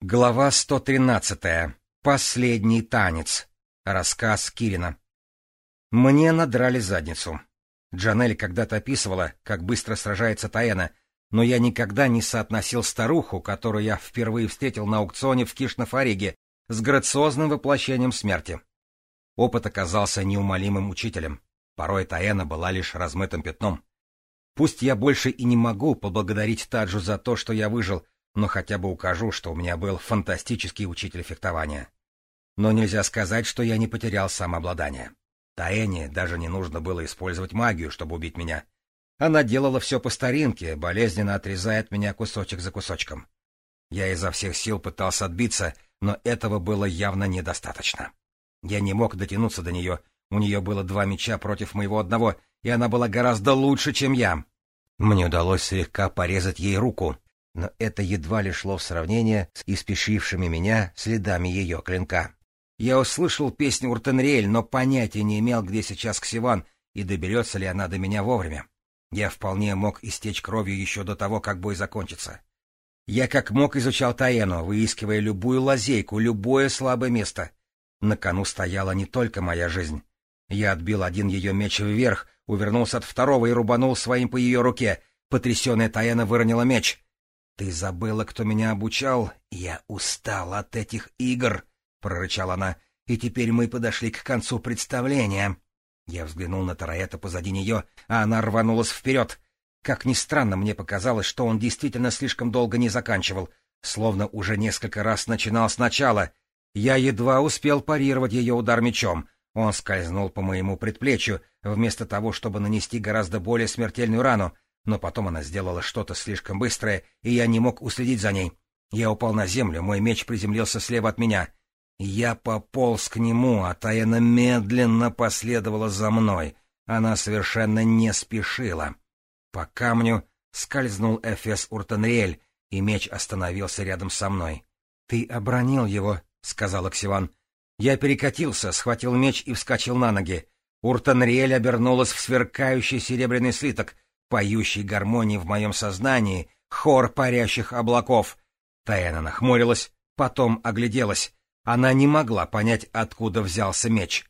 Глава 113. Последний танец. Рассказ Кирина. Мне надрали задницу. Джанель когда-то описывала, как быстро сражается Таэна, но я никогда не соотносил старуху, которую я впервые встретил на аукционе в Кишнафариге, с грациозным воплощением смерти. Опыт оказался неумолимым учителем. Порой Таэна была лишь размытым пятном. Пусть я больше и не могу поблагодарить Таджу за то, что я выжил — но хотя бы укажу, что у меня был фантастический учитель фехтования. Но нельзя сказать, что я не потерял самообладание. Таэне даже не нужно было использовать магию, чтобы убить меня. Она делала все по старинке, болезненно отрезая от меня кусочек за кусочком. Я изо всех сил пытался отбиться, но этого было явно недостаточно. Я не мог дотянуться до нее, у нее было два меча против моего одного, и она была гораздо лучше, чем я. Мне удалось слегка порезать ей руку, но это едва ли шло в сравнение с испешившими меня следами ее клинка. Я услышал песню Уртенриэль, но понятия не имел, где сейчас Ксиван и доберется ли она до меня вовремя. Я вполне мог истечь кровью еще до того, как бой закончится. Я как мог изучал Таэну, выискивая любую лазейку, любое слабое место. На кону стояла не только моя жизнь. Я отбил один ее меч вверх, увернулся от второго и рубанул своим по ее руке. Потрясенная Таэна выронила меч. «Ты забыла, кто меня обучал? Я устал от этих игр!» — прорычала она. «И теперь мы подошли к концу представления». Я взглянул на Тараэта позади нее, а она рванулась вперед. Как ни странно, мне показалось, что он действительно слишком долго не заканчивал, словно уже несколько раз начинал сначала. Я едва успел парировать ее удар мечом. Он скользнул по моему предплечью, вместо того, чтобы нанести гораздо более смертельную рану — но потом она сделала что-то слишком быстрое, и я не мог уследить за ней. Я упал на землю, мой меч приземлился слева от меня. Я пополз к нему, а Таяна медленно последовала за мной. Она совершенно не спешила. По камню скользнул Эфес Уртенриэль, и меч остановился рядом со мной. — Ты обронил его, — сказал Ксиван. Я перекатился, схватил меч и вскочил на ноги. Уртенриэль обернулась в сверкающий серебряный слиток — поющей гармонии в моем сознании, хор парящих облаков. Таяна нахмурилась, потом огляделась. Она не могла понять, откуда взялся меч.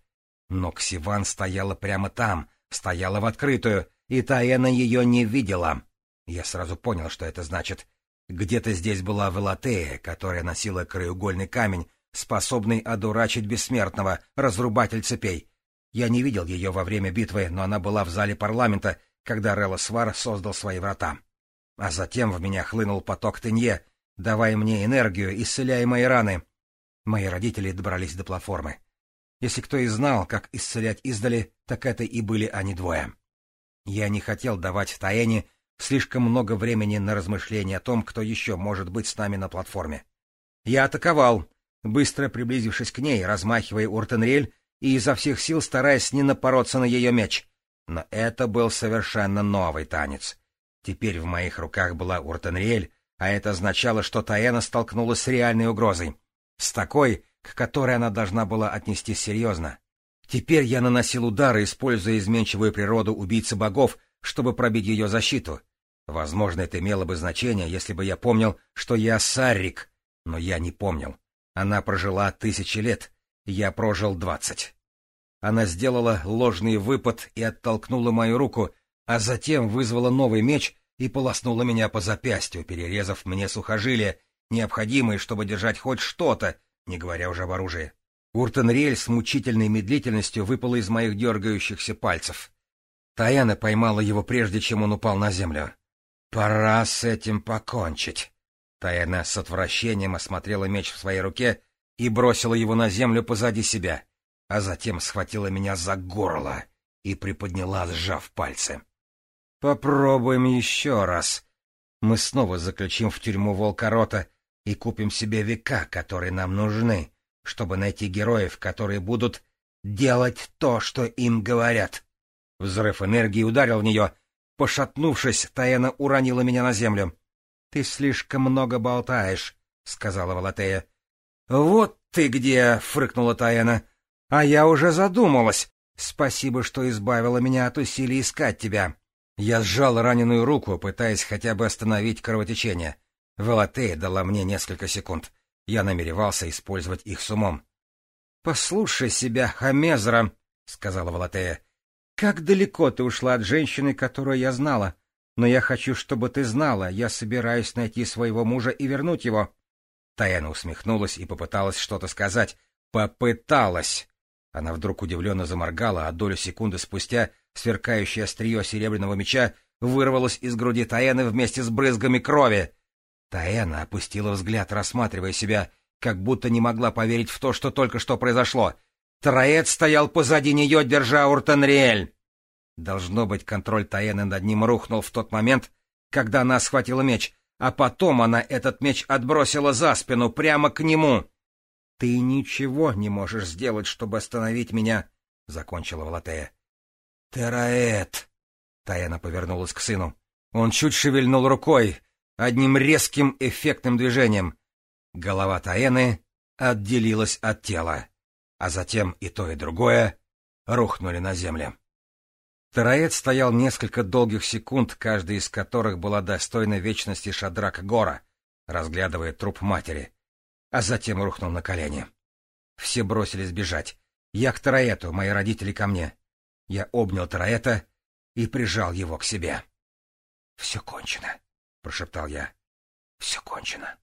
Но Ксиван стояла прямо там, стояла в открытую, и Таэна ее не видела. Я сразу понял, что это значит. Где-то здесь была Велатея, которая носила краеугольный камень, способный одурачить бессмертного, разрубатель цепей. Я не видел ее во время битвы, но она была в зале парламента, когда Релосвар создал свои врата. А затем в меня хлынул поток тенье, давая мне энергию, исцеляя мои раны. Мои родители добрались до платформы. Если кто и знал, как исцелять издали, так это и были они двое. Я не хотел давать Таэне слишком много времени на размышления о том, кто еще может быть с нами на платформе. Я атаковал, быстро приблизившись к ней, размахивая Уртенриэль и изо всех сил стараясь не напороться на ее меч. Но это был совершенно новый танец. Теперь в моих руках была Уртенриэль, а это означало, что Таэна столкнулась с реальной угрозой. С такой, к которой она должна была отнестись серьезно. Теперь я наносил удары, используя изменчивую природу убийцы богов, чтобы пробить ее защиту. Возможно, это имело бы значение, если бы я помнил, что я Саррик, но я не помнил. Она прожила тысячи лет, я прожил двадцать. Она сделала ложный выпад и оттолкнула мою руку, а затем вызвала новый меч и полоснула меня по запястью, перерезав мне сухожилие, необходимые, чтобы держать хоть что-то, не говоря уже об оружии. Уртенриэль с мучительной медлительностью выпала из моих дергающихся пальцев. Таяна поймала его, прежде чем он упал на землю. «Пора с этим покончить!» Таяна с отвращением осмотрела меч в своей руке и бросила его на землю позади себя а затем схватила меня за горло и приподняла, сжав пальцы. «Попробуем еще раз. Мы снова заключим в тюрьму волкорота и купим себе века, которые нам нужны, чтобы найти героев, которые будут делать то, что им говорят». Взрыв энергии ударил в нее. Пошатнувшись, Таэна уронила меня на землю. — Ты слишком много болтаешь, — сказала Валатея. — Вот ты где! — фрыкнула Таэна. «А я уже задумалась. Спасибо, что избавила меня от усилий искать тебя». Я сжал раненую руку, пытаясь хотя бы остановить кровотечение. Волотея дала мне несколько секунд. Я намеревался использовать их с умом. — Послушай себя, Хамезра, — сказала Волотея. — Как далеко ты ушла от женщины, которую я знала? Но я хочу, чтобы ты знала. Я собираюсь найти своего мужа и вернуть его. Таяна усмехнулась и попыталась что-то сказать. Попыталась. Она вдруг удивленно заморгала, а долю секунды спустя сверкающее острие серебряного меча вырвалось из груди Таэны вместе с брызгами крови. Таэна опустила взгляд, рассматривая себя, как будто не могла поверить в то, что только что произошло. Троэт стоял позади нее, держа Уртенриэль. Должно быть, контроль Таэны над ним рухнул в тот момент, когда она схватила меч, а потом она этот меч отбросила за спину, прямо к нему. — Ты ничего не можешь сделать, чтобы остановить меня, — закончила Валатея. — Тераэт! — Таяна повернулась к сыну. Он чуть шевельнул рукой, одним резким эффектным движением. Голова Таэны отделилась от тела, а затем и то, и другое рухнули на землю. Тараэт стоял несколько долгих секунд, каждая из которых была достойна вечности Шадрак Гора, разглядывая труп матери, а затем рухнул на колени. Все бросились бежать. Я к Тараэту, мои родители ко мне. Я обнял Тараэта и прижал его к себе. — Все кончено, — прошептал я. — Все кончено.